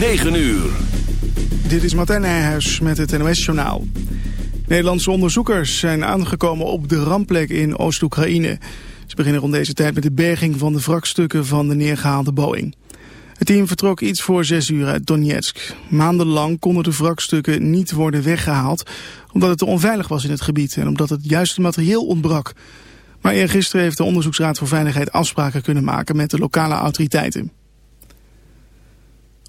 9 uur. Dit is Martijn Nijhuis met het NOS-journaal. Nederlandse onderzoekers zijn aangekomen op de rampplek in Oost-Oekraïne. Ze beginnen rond deze tijd met de berging van de wrakstukken van de neergehaalde Boeing. Het team vertrok iets voor zes uur uit Donetsk. Maandenlang konden de wrakstukken niet worden weggehaald... omdat het te onveilig was in het gebied en omdat het juiste materieel ontbrak. Maar eergisteren heeft de Onderzoeksraad voor Veiligheid afspraken kunnen maken met de lokale autoriteiten.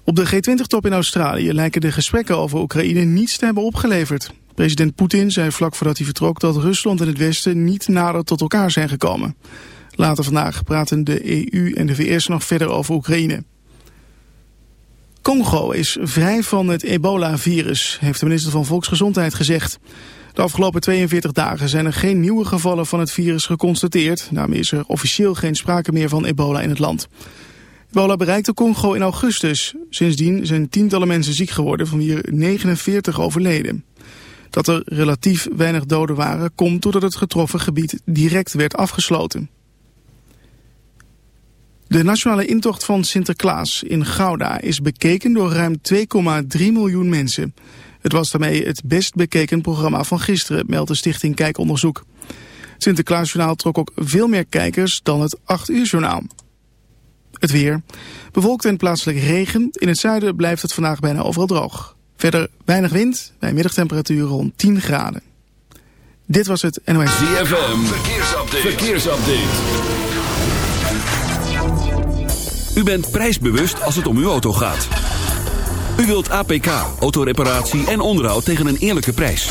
Op de G20-top in Australië lijken de gesprekken over Oekraïne niets te hebben opgeleverd. President Poetin zei vlak voordat hij vertrok dat Rusland en het Westen niet nader tot elkaar zijn gekomen. Later vandaag praten de EU en de VS nog verder over Oekraïne. Congo is vrij van het ebola-virus, heeft de minister van Volksgezondheid gezegd. De afgelopen 42 dagen zijn er geen nieuwe gevallen van het virus geconstateerd. Daarmee is er officieel geen sprake meer van ebola in het land. Ebola bereikte Congo in augustus. Sindsdien zijn tientallen mensen ziek geworden, van wie er 49 overleden. Dat er relatief weinig doden waren, komt doordat het getroffen gebied direct werd afgesloten. De nationale intocht van Sinterklaas in Gouda is bekeken door ruim 2,3 miljoen mensen. Het was daarmee het best bekeken programma van gisteren, meldt de stichting Kijkonderzoek. Sinterklaasjournaal trok ook veel meer kijkers dan het 8 uur journaal. Het weer. Bewolkt en plaatselijk regen. In het zuiden blijft het vandaag bijna overal droog. Verder weinig wind, bij middagtemperatuur rond 10 graden. Dit was het NOS. ZFM, verkeersupdate. verkeersupdate. U bent prijsbewust als het om uw auto gaat. U wilt APK, autoreparatie en onderhoud tegen een eerlijke prijs.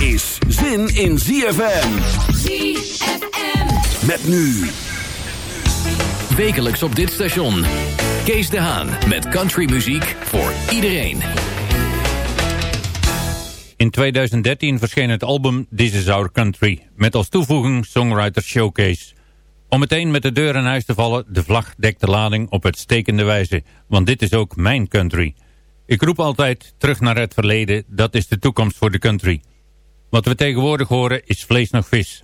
is zin in ZFM. ZFM. Met nu Wekelijks op dit station. Kees de Haan met countrymuziek voor iedereen. In 2013 verscheen het album This Is Our Country... met als toevoeging Songwriter Showcase. Om meteen met de deur in huis te vallen... de vlag dekt de lading op uitstekende wijze. Want dit is ook mijn country. Ik roep altijd terug naar het verleden... dat is de toekomst voor de country. Wat we tegenwoordig horen is vlees nog vis...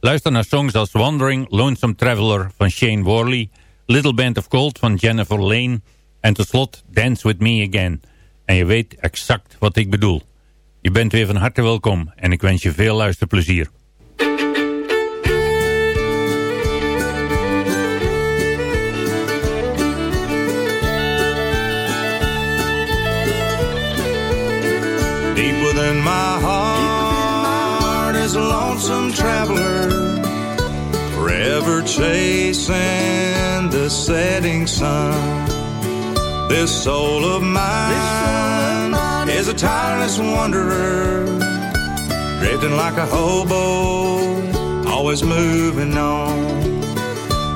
Luister naar songs als Wandering Lonesome Traveler van Shane Worley... Little Band of Gold van Jennifer Lane... en tot Dance With Me Again. En je weet exact wat ik bedoel. Je bent weer van harte welkom en ik wens je veel luisterplezier. Deep within my heart a lonesome traveler, forever chasing the setting sun. This soul of mine is a tireless wanderer, drifting like a hobo, always moving on.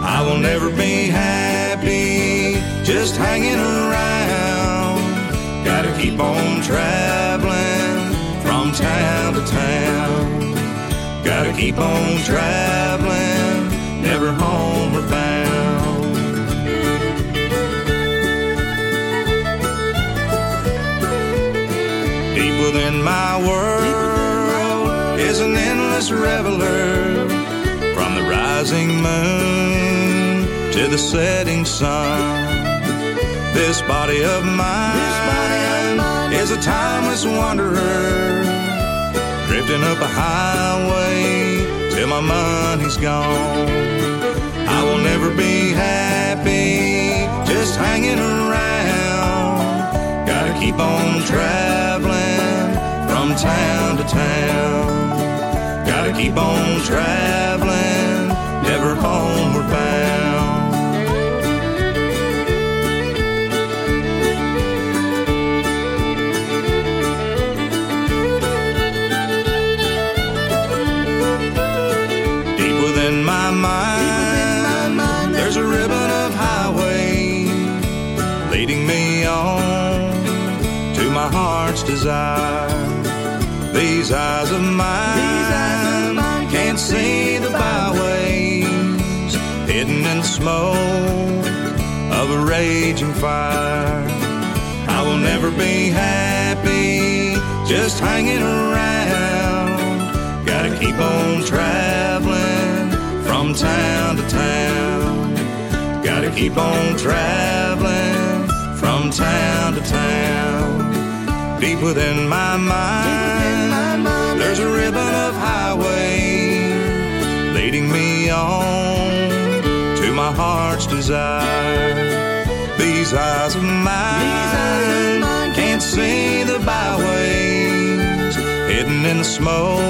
I will never be happy just hanging around. Gotta keep on traveling from town to town. Gotta keep on traveling, never homeward bound. Deep within my world is an endless reveler from the rising moon to the setting sun. This body of mine is a timeless wanderer, drifting up a highway till my money's gone. I will never be happy just hanging around. Gotta keep on traveling from town to town. Gotta keep on traveling, never homeward bound. These eyes of mine can't see the byways hidden in the smoke of a raging fire. I will never be happy just hanging around. Gotta keep on traveling from town to town. Gotta keep on traveling from town to town. Deep within my mind, there's a ribbon of highway leading me on to my heart's desire. These eyes of mine can't see the byways hidden in the smoke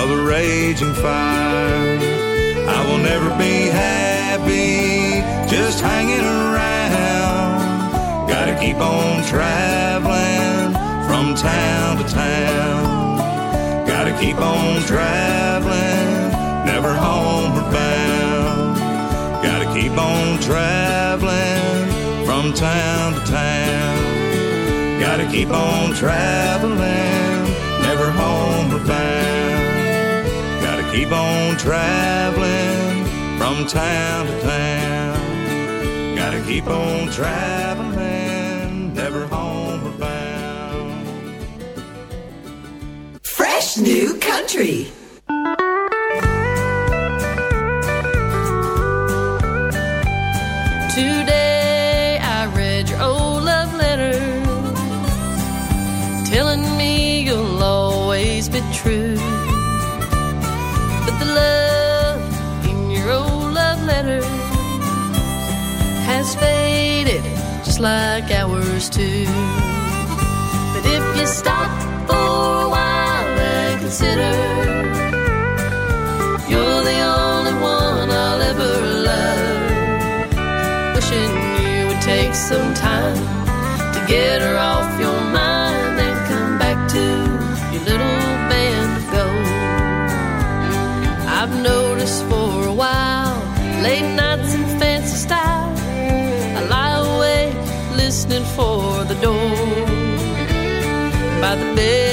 of a raging fire. I will never be happy just hanging around. Gotta keep on traveling from town to town. Gotta keep on traveling, never homeward bound. Gotta keep on traveling from town to town. Gotta keep on traveling, never homeward bound. Gotta keep on traveling from town to town. Gotta keep on traveling, new country. Today I read your old love letter, telling me you'll always be true. But the love in your old love letter has faded just like ours too. But if you stop consider, you're the only one I'll ever love wishing you would take some time to get her off your mind and come back to your little band of gold. I've noticed for a while, late nights in fancy style, I lie awake listening for the door. By the bed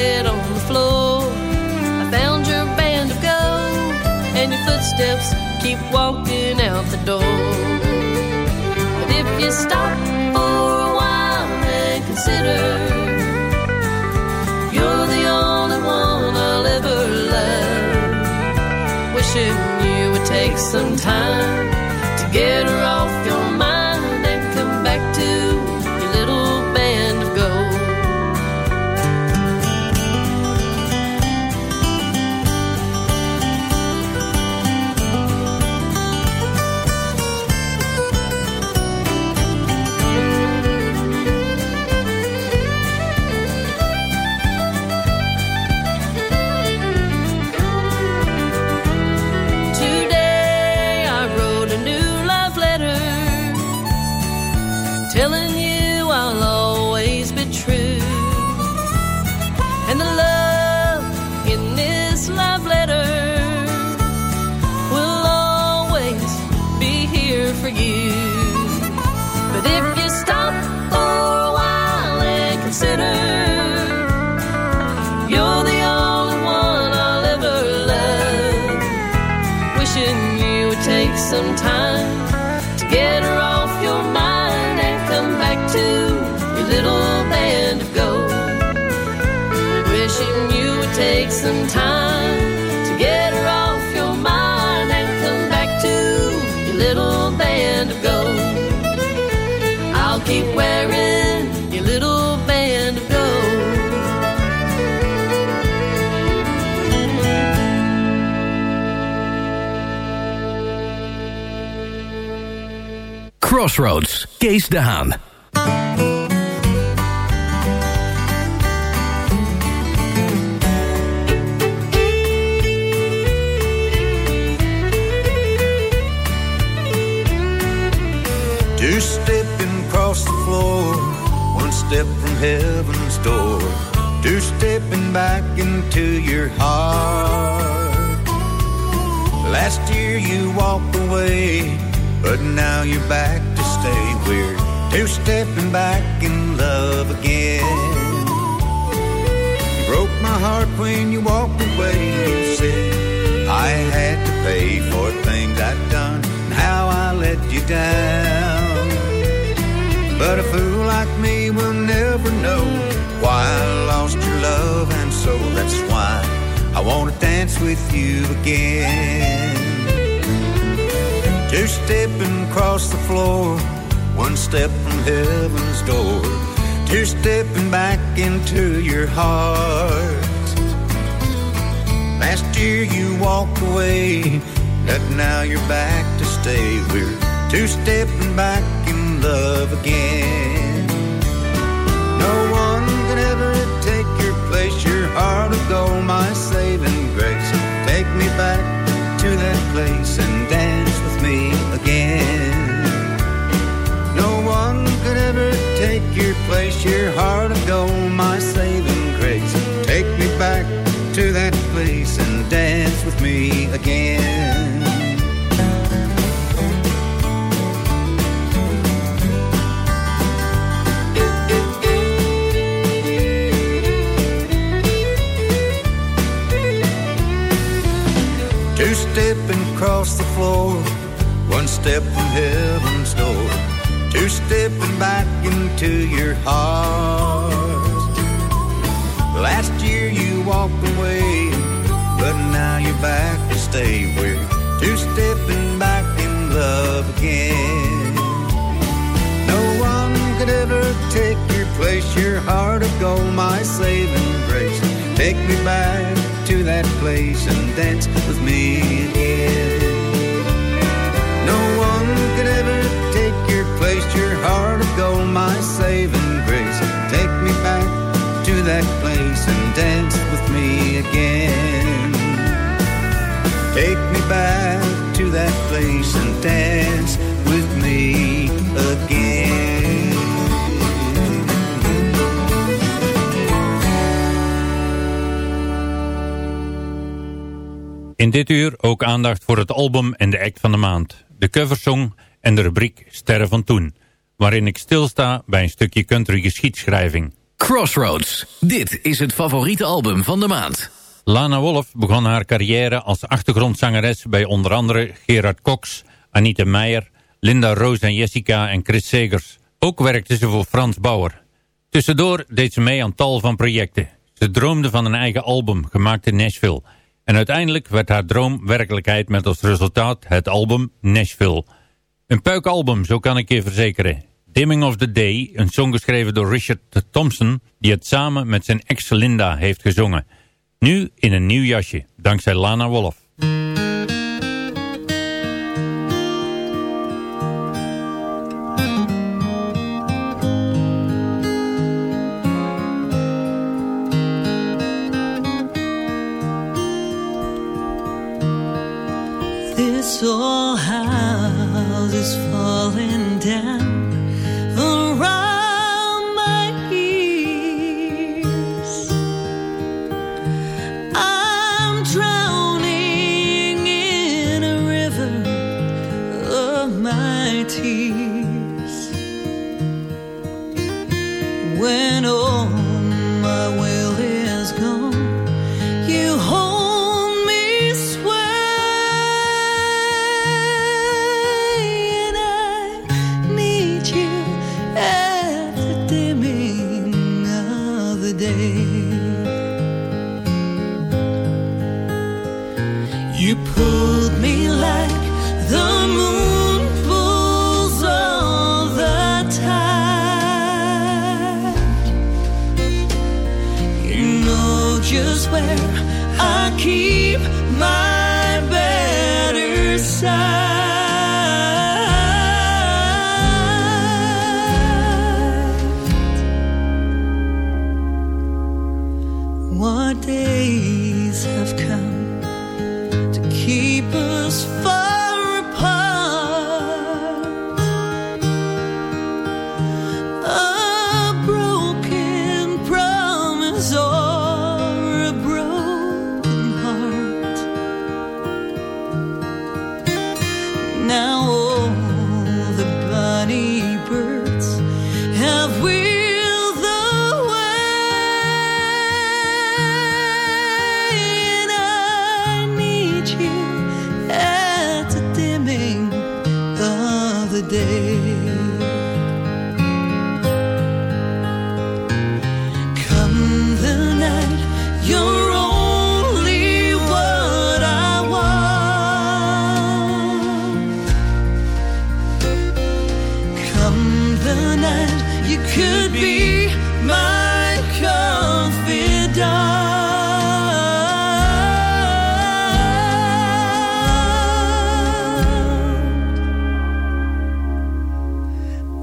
footsteps keep walking out the door. But if you stop for a while and consider, you're the only one I'll ever love. Wishing you would take some time to get her when you walked away. You said I had to pay for things I'd done and how I let you down. But a fool like me will never know why I lost your love, and so that's why I want to dance with you again. Two stepping across the floor, one step from heaven's door, two stepping back into your heart. Last year you walked away, but now you're back to stay. We're two stepping back in love again. No one can ever take your place, your heart of gold, my saving grace. Take me back to that place and dance with me again. No one could ever take your place, your heart of gold, my saving to that place and dance with me again. Two stepping across the floor, one step from heaven's door, two stepping back into your heart. Last walked away, but now you're back to stay. We're two stepping back in love again. No one could ever take your place, your heart of gold, my saving grace. Take me back to that place and dance with me again. Place and dance with me again. In dit uur ook aandacht voor het album en de act van de maand. De coversong en de rubriek Sterren van Toen. Waarin ik stilsta bij een stukje country geschiedschrijving. Crossroads, dit is het favoriete album van de maand. Lana Wolf begon haar carrière als achtergrondzangeres bij onder andere Gerard Cox, Anita Meijer, Linda Roos en Jessica en Chris Segers. Ook werkte ze voor Frans Bauer. Tussendoor deed ze mee aan tal van projecten. Ze droomde van een eigen album, gemaakt in Nashville. En uiteindelijk werd haar droom werkelijkheid met als resultaat het album Nashville. Een puikalbum, zo kan ik je verzekeren. Dimming of the Day, een song geschreven door Richard Thompson... die het samen met zijn ex Linda heeft gezongen. Nu in een nieuw jasje, dankzij Lana Wolf. This old house is falling down tears. When all my will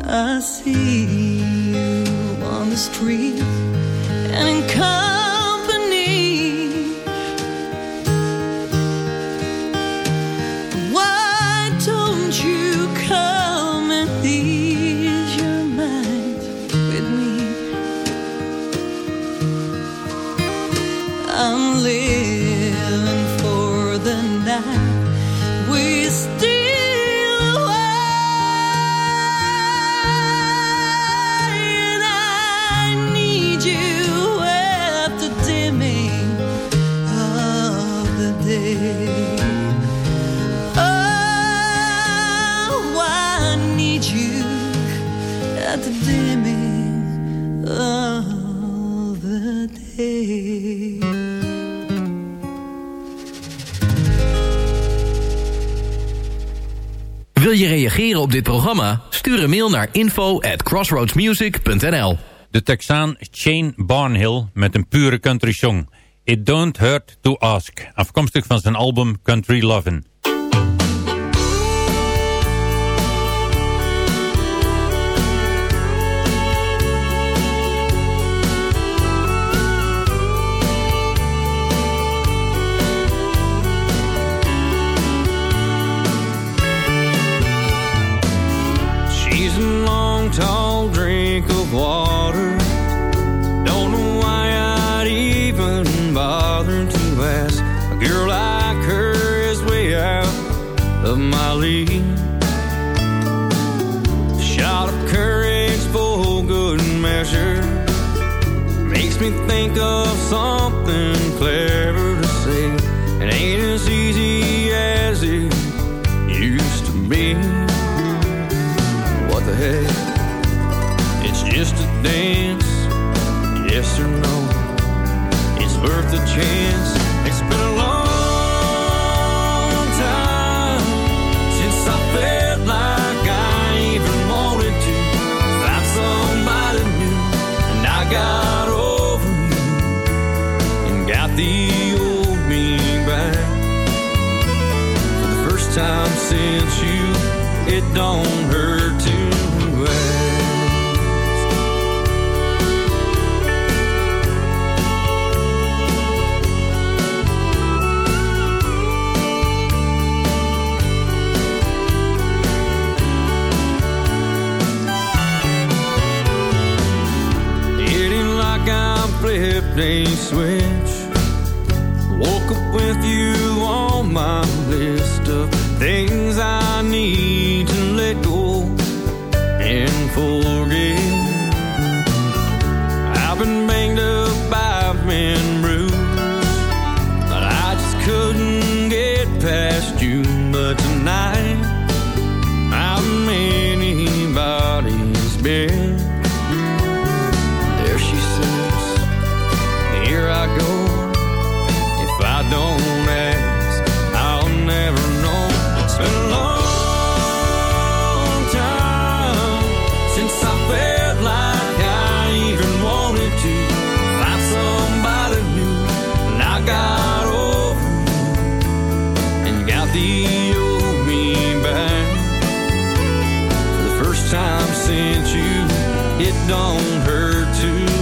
I see you on the street and in college. op dit programma? Stuur een mail naar info at crossroadsmusic.nl De Texaan Shane Barnhill met een pure country song. It Don't Hurt To Ask, afkomstig van zijn album Country Lovin'. think of something clear. don't hurt to flipped a switch. Woke up with you on my list of things I need to let go and forget. Time since you, it don't hurt to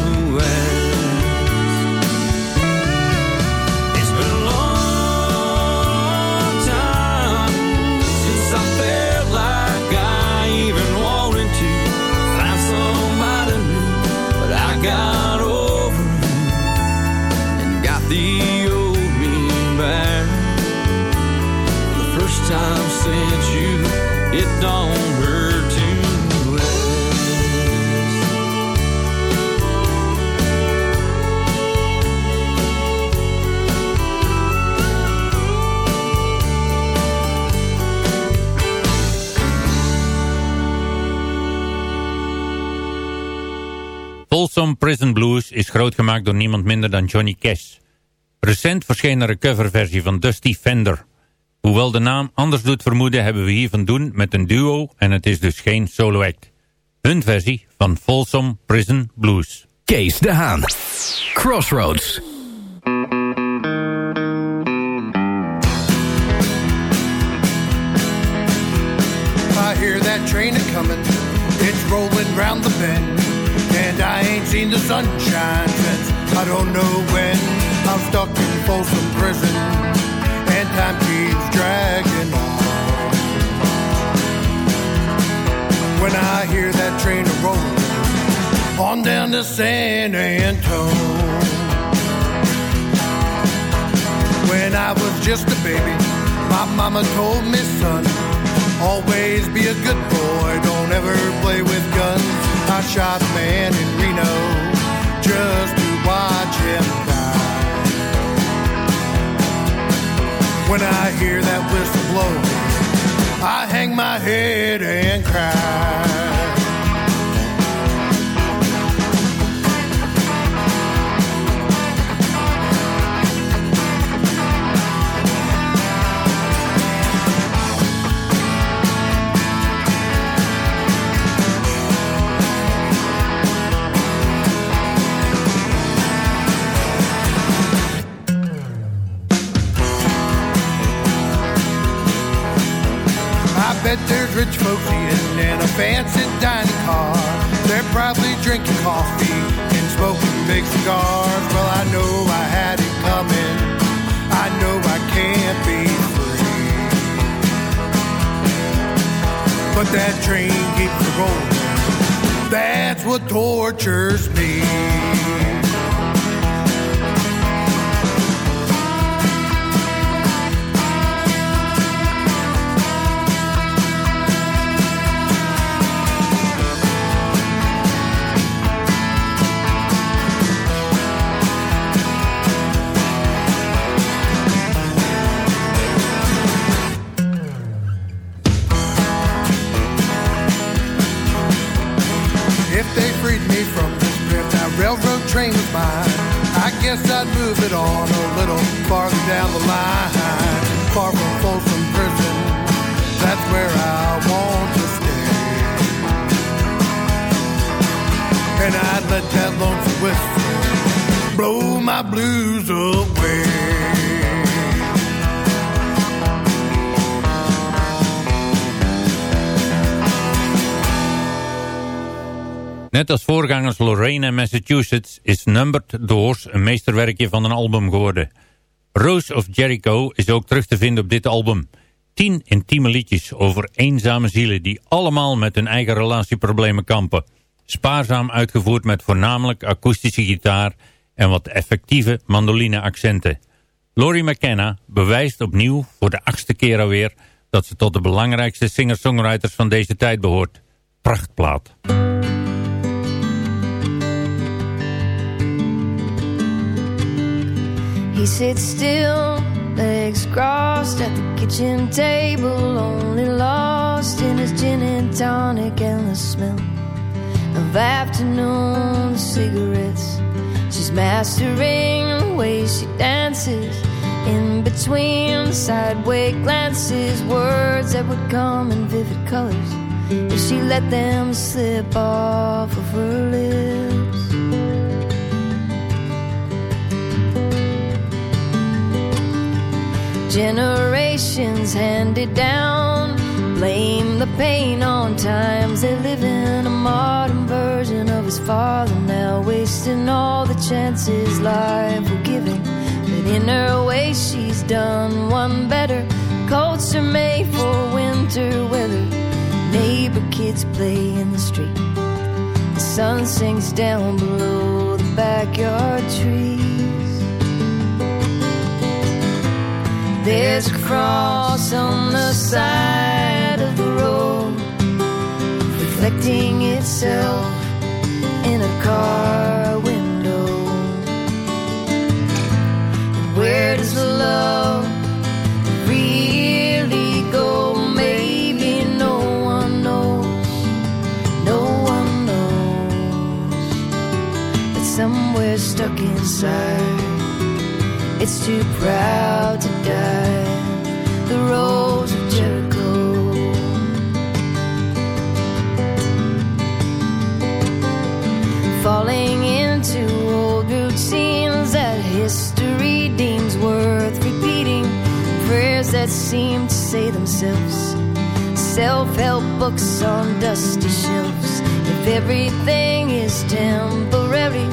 Folsom Prison Blues is grootgemaakt door niemand minder dan Johnny Cash. Recent verscheen er een coverversie van Dusty Fender. Hoewel de naam anders doet vermoeden hebben we hier van doen met een duo en het is dus geen solo act. Hun versie van Folsom Prison Blues. Kees de Haan. Crossroads. I hear that train a coming, it's rolling round the bend. I ain't seen the sunshine since I don't know when. I'm stuck in Folsom Prison, and time keeps dragging on. When I hear that train a rolling on down to San Antone. When I was just a baby, my mama told me, son, always be a good boy, don't ever play with guns. Shot man in Reno just to watch him die. When I hear that whistle blow, I hang my head and cry. Bet there's rich folks eating in a fancy dining car. They're probably drinking coffee and smoking big cigars. Well, I know I had it coming. I know I can't be free. But that train keeps rolling. That's what tortures me. Guess I'd move it on a little farther down the line. Far from Folsom Prison, that's where I want to stay. And I'd let that lonesome whistle blow my blues away. Net als voorgangers Lorraine Massachusetts is Numbered Doors een meesterwerkje van een album geworden. Rose of Jericho is ook terug te vinden op dit album. Tien intieme liedjes over eenzame zielen die allemaal met hun eigen relatieproblemen kampen. Spaarzaam uitgevoerd met voornamelijk akoestische gitaar en wat effectieve mandoline-accenten. Laurie McKenna bewijst opnieuw voor de achtste keer alweer dat ze tot de belangrijkste singer-songwriters van deze tijd behoort. Prachtplaat. He sits still, legs crossed at the kitchen table, only lost in his gin and tonic and the smell of afternoon cigarettes. She's mastering the way she dances in between sideway glances, words that would come in vivid colors if she let them slip off of her lips. Generations handed down. Blame the pain on times they live in a modern version of his father now, wasting all the chances life will give him. But in her way, she's done one better. Coats are made for winter weather. Neighbor kids play in the street. The sun sinks down below the backyard trees. There's a cross on the side of the road, reflecting itself in a car window. And where does the love really go? Maybe no one knows. No one knows. But somewhere stuck inside. It's too proud that seem to say themselves. Self help books on dusty shelves. If everything is temporary,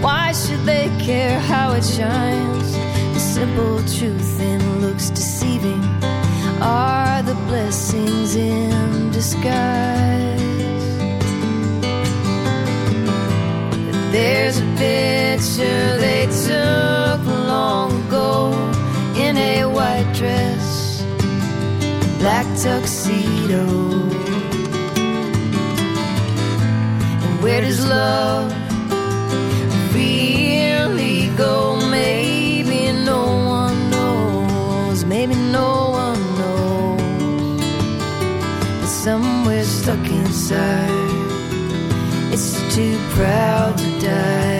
why should they care how it shines? The simple truth in looks deceiving are the blessings in disguise. There's a picture they took black tuxedo. And where does love? really go? Maybe no one knows. Maybe no one knows. But somewhere stuck inside, it's too proud to die.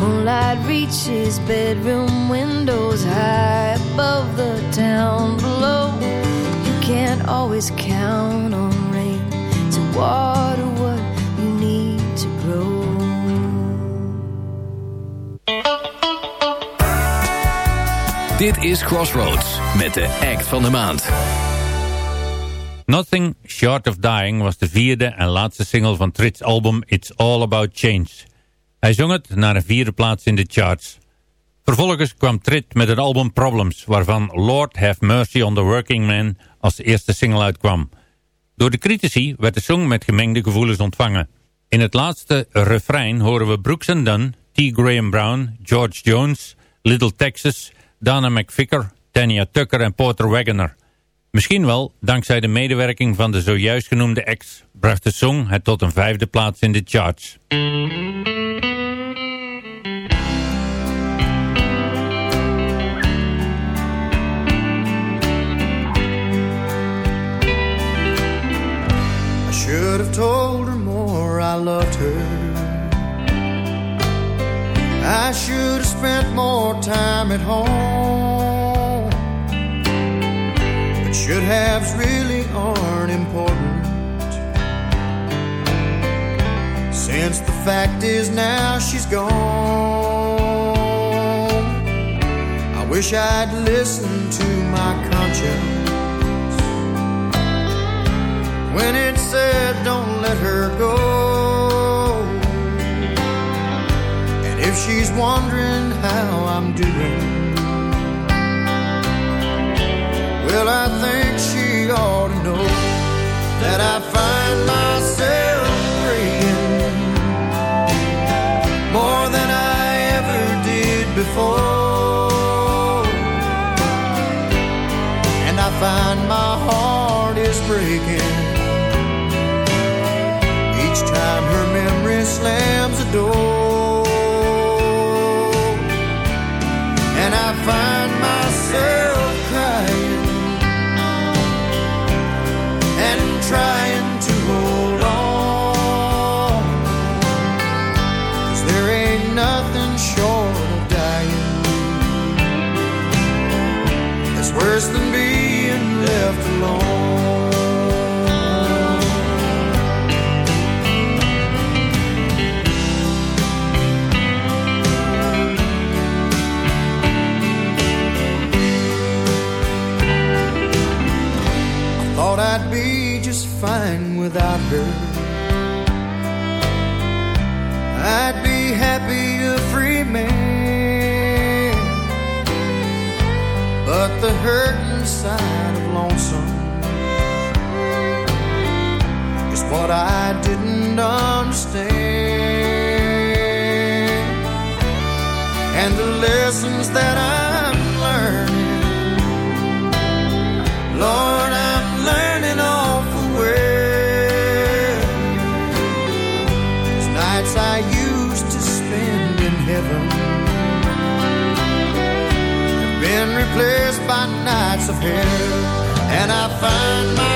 Moonlight reaches bedroom windows high above the town below. You can't always count on rain to water what Dit is Crossroads met de act van de maand. Nothing Short of Dying was de vierde en laatste single van Trit's album It's All About Change. Hij zong het naar een vierde plaats in de charts. Vervolgens kwam Trit met het album Problems, waarvan Lord Have Mercy on the Working Man als eerste single uitkwam. Door de critici werd de song met gemengde gevoelens ontvangen. In het laatste refrein horen we Brooks Dunn, T. Graham Brown, George Jones, Little Texas, Dana McVicker, Tanya Tucker en Porter Wagoner. Misschien wel, dankzij de medewerking van de zojuist genoemde ex, bracht de song het tot een vijfde plaats in de charts. I should have told her more I loved her. I should have spent more time at home. But should haves really aren't important. Since the fact is now she's gone. I wish I'd listened to my conscience when it said don't let her go. She's wondering how I'm doing, well, I think she ought to know that I find myself praying more than I ever did before. And I find my heart is breaking each time her memory slams the door. I'd be happy a free man, but the hurt inside of lonesome is what I didn't understand, and the lessons that I replaced by nights of hair, and I find my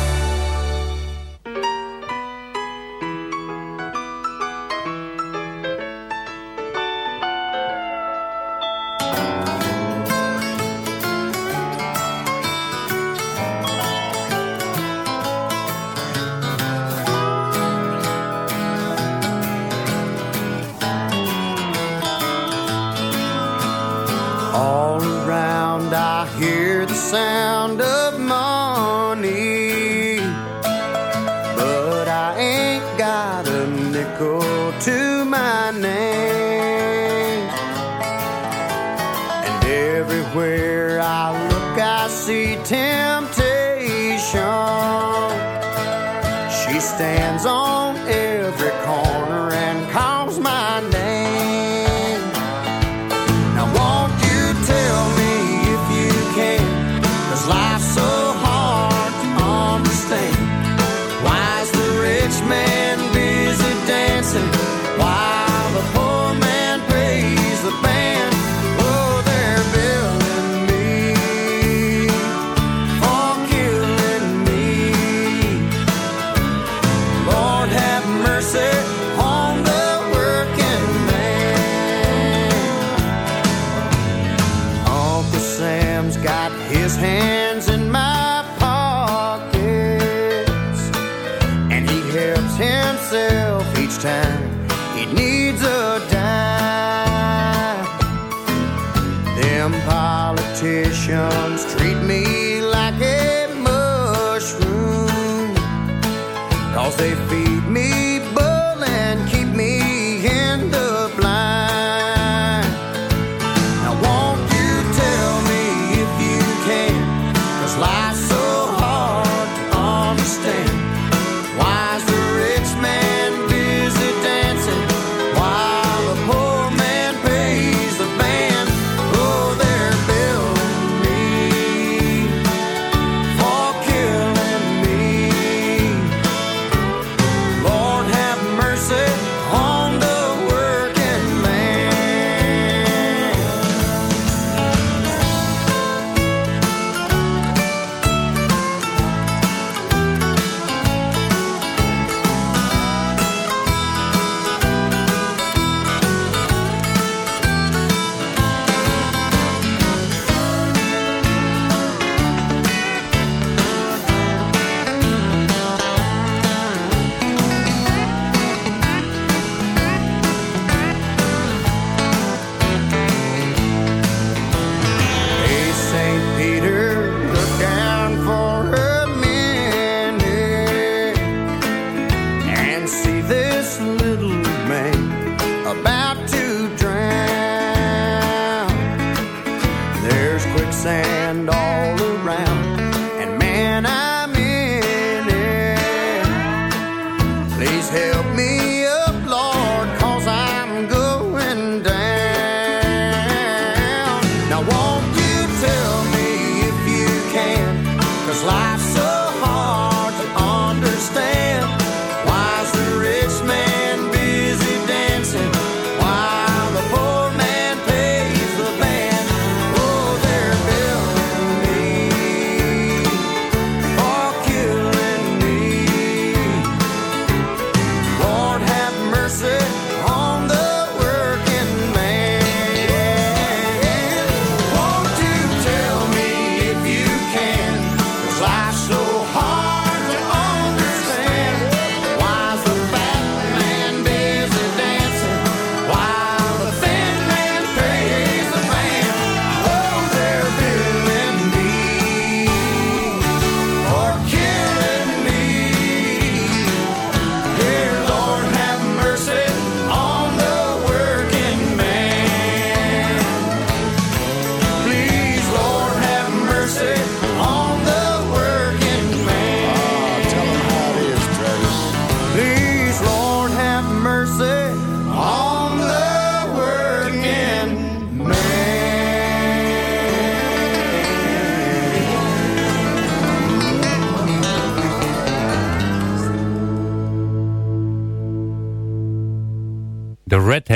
I see temptation. She stands on edge.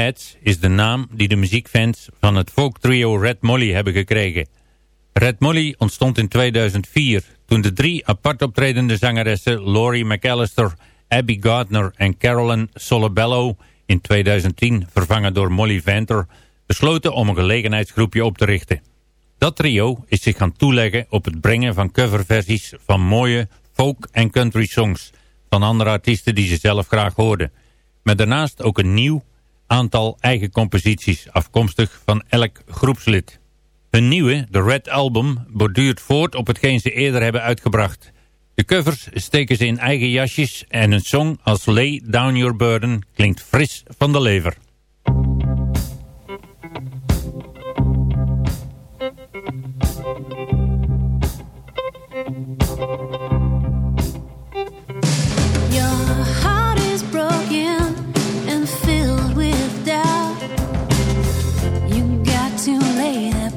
Is de naam die de muziekfans van het folktrio Red Molly hebben gekregen. Red Molly ontstond in 2004 toen de drie apart optredende zangeressen Laurie McAllister, Abby Gardner en Carolyn Solabello in 2010 vervangen door Molly Venter besloten om een gelegenheidsgroepje op te richten. Dat trio is zich gaan toeleggen op het brengen van coverversies van mooie folk- en country songs van andere artiesten die ze zelf graag hoorden. met daarnaast ook een nieuw aantal eigen composities, afkomstig van elk groepslid. Hun nieuwe, The Red Album, borduurt voort op hetgeen ze eerder hebben uitgebracht. De covers steken ze in eigen jasjes en een song als Lay Down Your Burden klinkt fris van de lever. too late.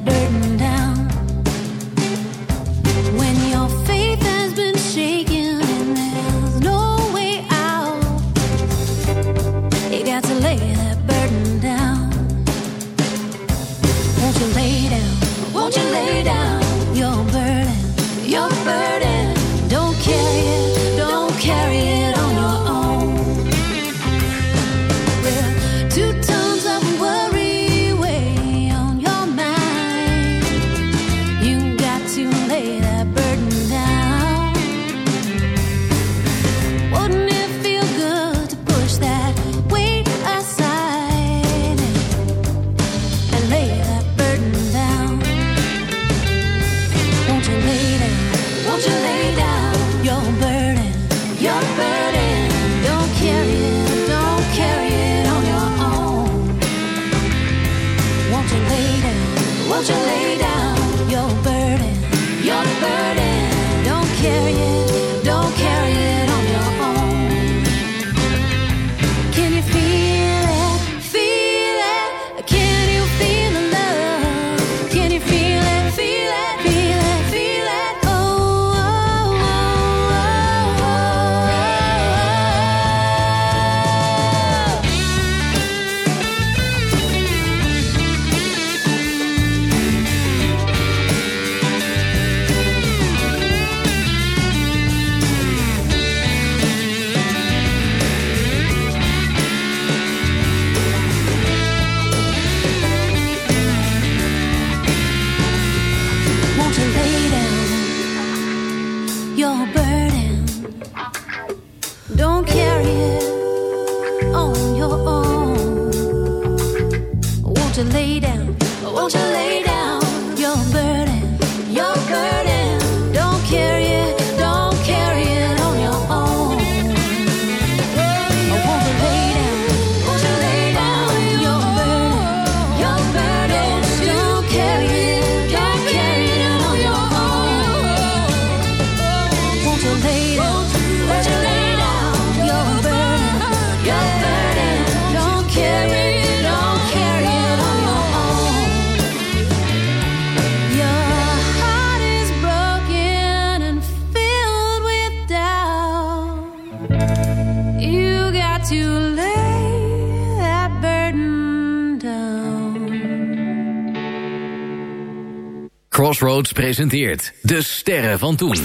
Crossroads presenteert De Sterren van Toen.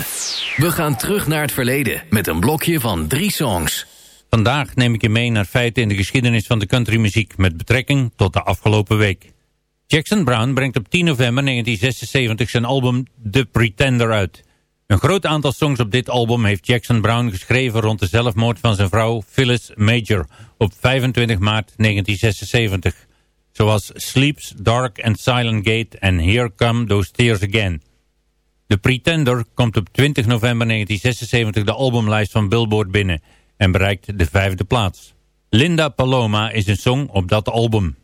We gaan terug naar het verleden met een blokje van drie songs. Vandaag neem ik je mee naar feiten in de geschiedenis van de countrymuziek... met betrekking tot de afgelopen week. Jackson Brown brengt op 10 november 1976 zijn album The Pretender uit. Een groot aantal songs op dit album heeft Jackson Brown geschreven... rond de zelfmoord van zijn vrouw Phyllis Major op 25 maart 1976 zoals Sleeps, Dark and Silent Gate en Here Come Those Tears Again. The Pretender komt op 20 november 1976 de albumlijst van Billboard binnen en bereikt de vijfde plaats. Linda Paloma is een song op dat album.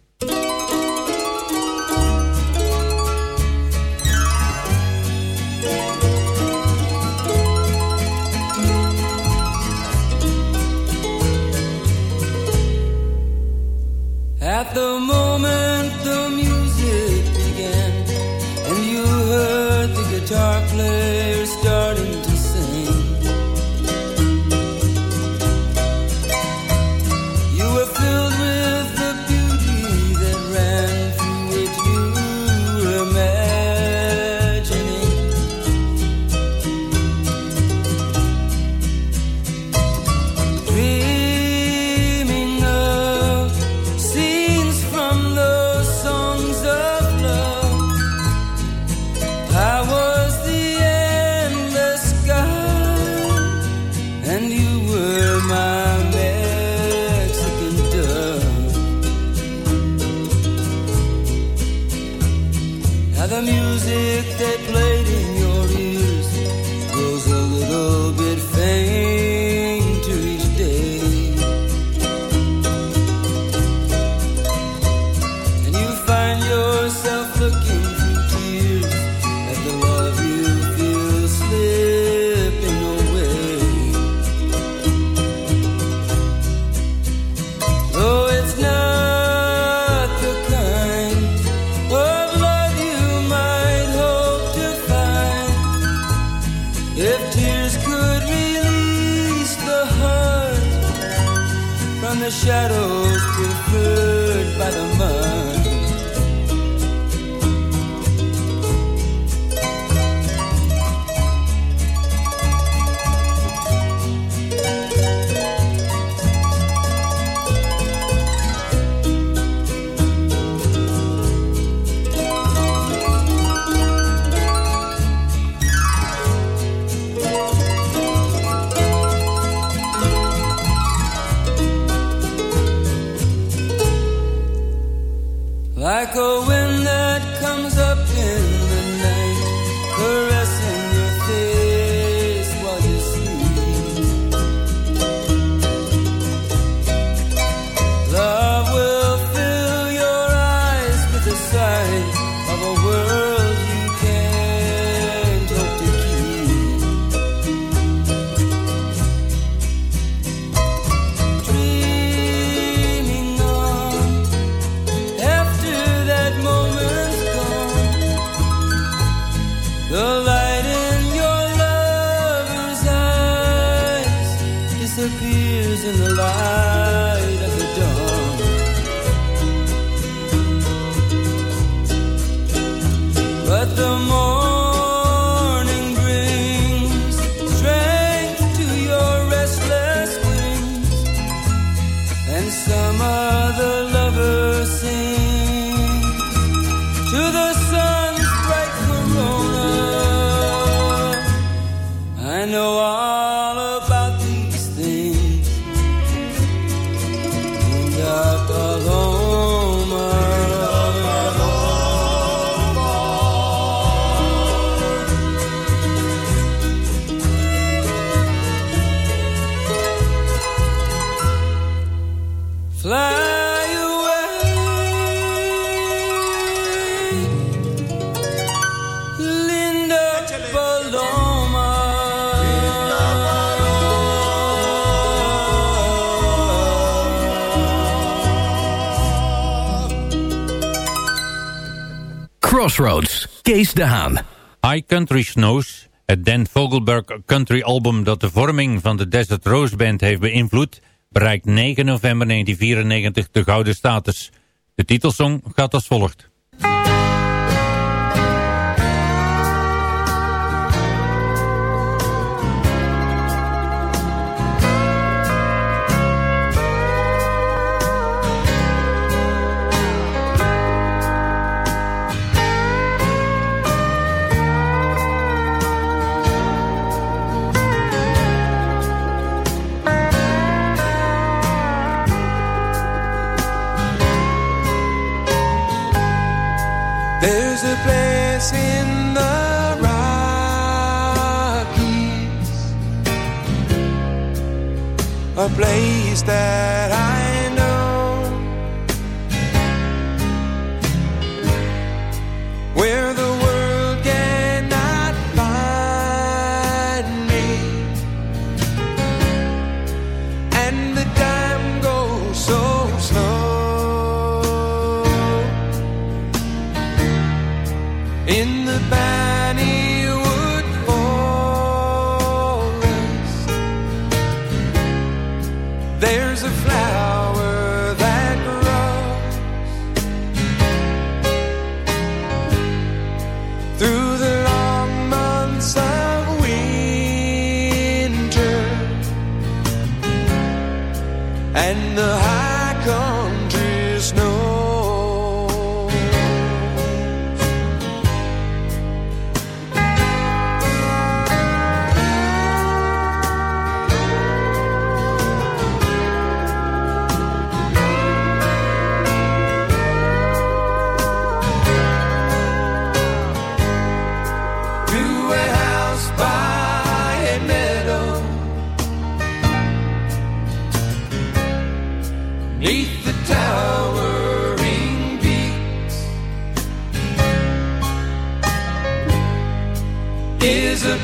Crossroads, Kees de Haan. High Country Snows, het Dan Vogelberg country album dat de vorming van de Desert Rose Band heeft beïnvloed, bereikt 9 november 1994 de gouden status. De titelsong gaat als volgt.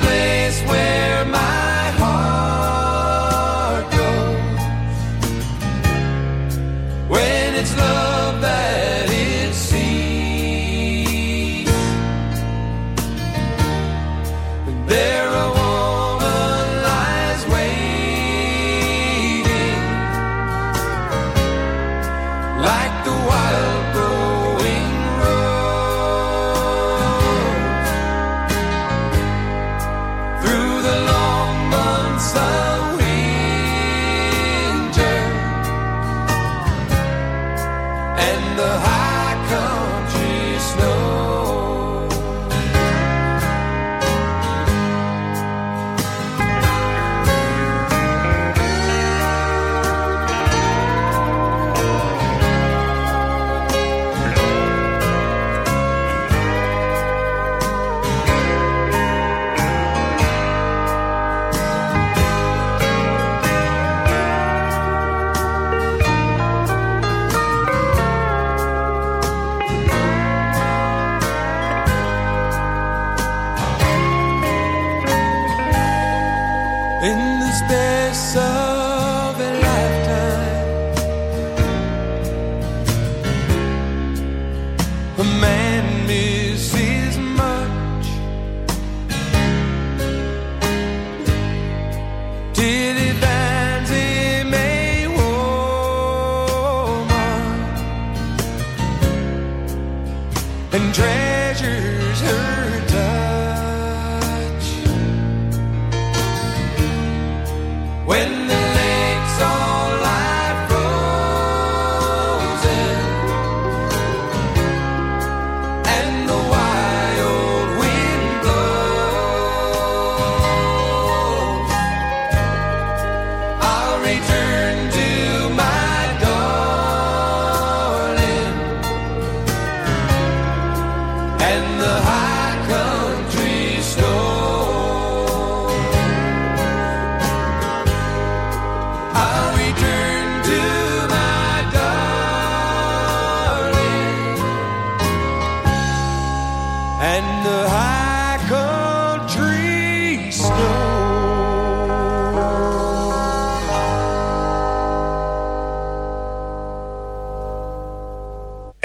place where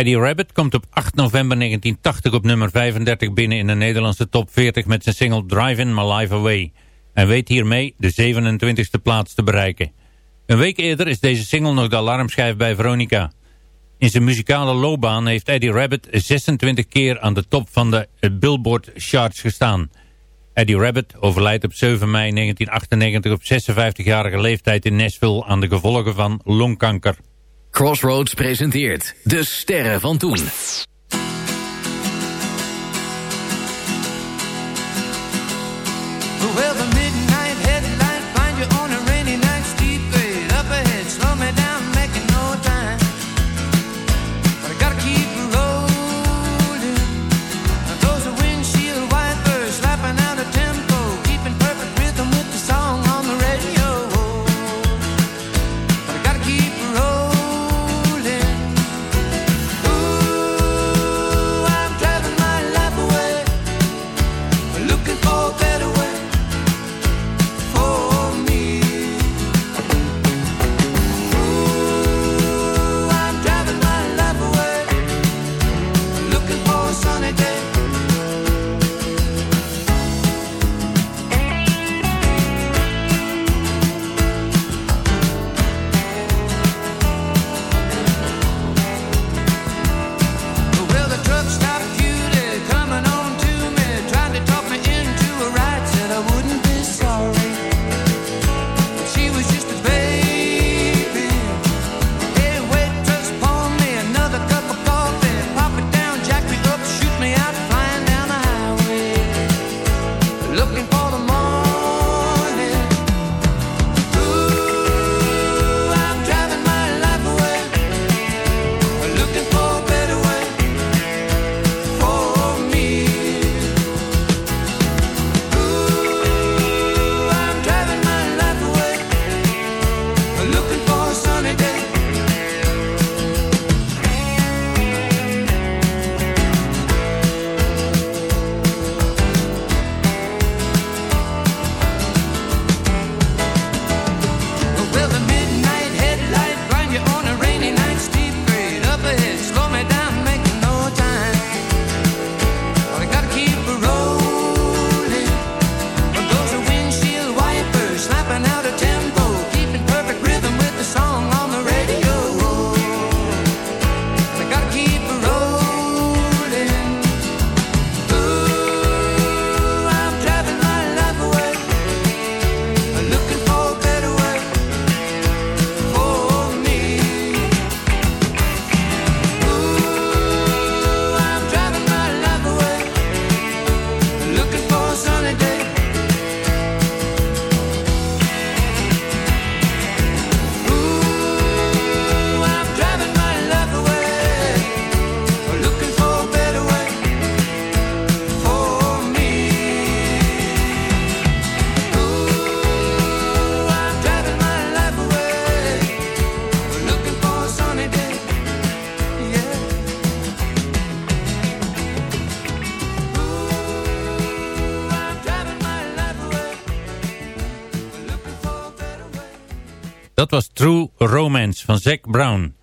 Eddie Rabbit komt op 8 november 1980 op nummer 35 binnen in de Nederlandse top 40 met zijn single Driving My Life Away. En weet hiermee de 27e plaats te bereiken. Een week eerder is deze single nog de alarmschijf bij Veronica. In zijn muzikale loopbaan heeft Eddie Rabbit 26 keer aan de top van de eh, Billboard charts gestaan. Eddie Rabbit overlijdt op 7 mei 1998 op 56-jarige leeftijd in Nashville aan de gevolgen van longkanker. Crossroads presenteert De Sterren van Toen. Van Brown.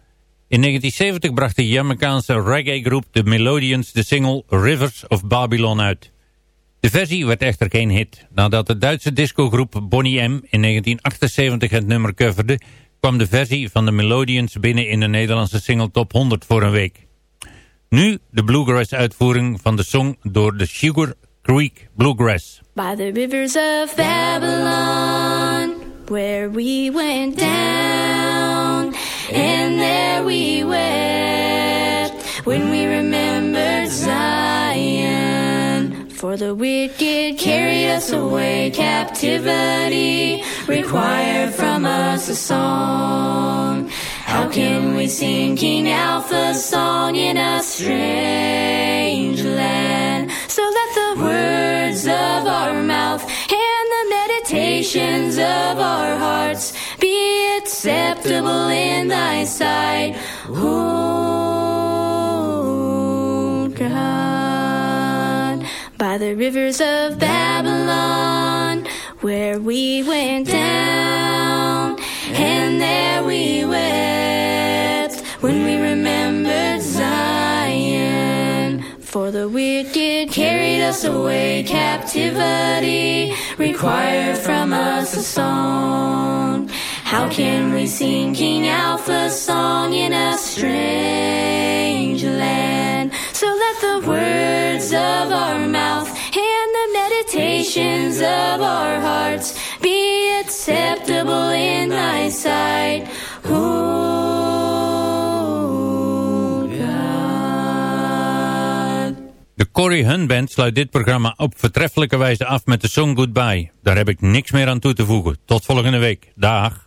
In 1970 bracht de Jamaicaanse reggae-groep The Melodians de single Rivers of Babylon uit. De versie werd echter geen hit. Nadat de Duitse discogroep Bonnie M. in 1978 het nummer coverde... kwam de versie van de Melodians binnen in de Nederlandse single Top 100 voor een week. Nu de bluegrass-uitvoering van de song door de Sugar Creek Bluegrass. By the rivers of Babylon, where we went down, and there we wept when we remembered Zion. For the wicked carried us away, captivity required from us a song. How can we sing King Alpha's song in a strange land? So let the words of our mouth and the meditations of our hearts be acceptable in thy sight, O God. By the rivers of Babylon, where we went down, and there we wept when we remembered Zion. For the wicked carried us away, captivity required from us a song. How can we sing King Alpha's song in a strange land? So let the words of our mouth and the meditations of our hearts be acceptable in thy sight. O God. De Corey Hunt Band sluit dit programma op vertreffelijke wijze af met de song Goodbye. Daar heb ik niks meer aan toe te voegen. Tot volgende week. Dag.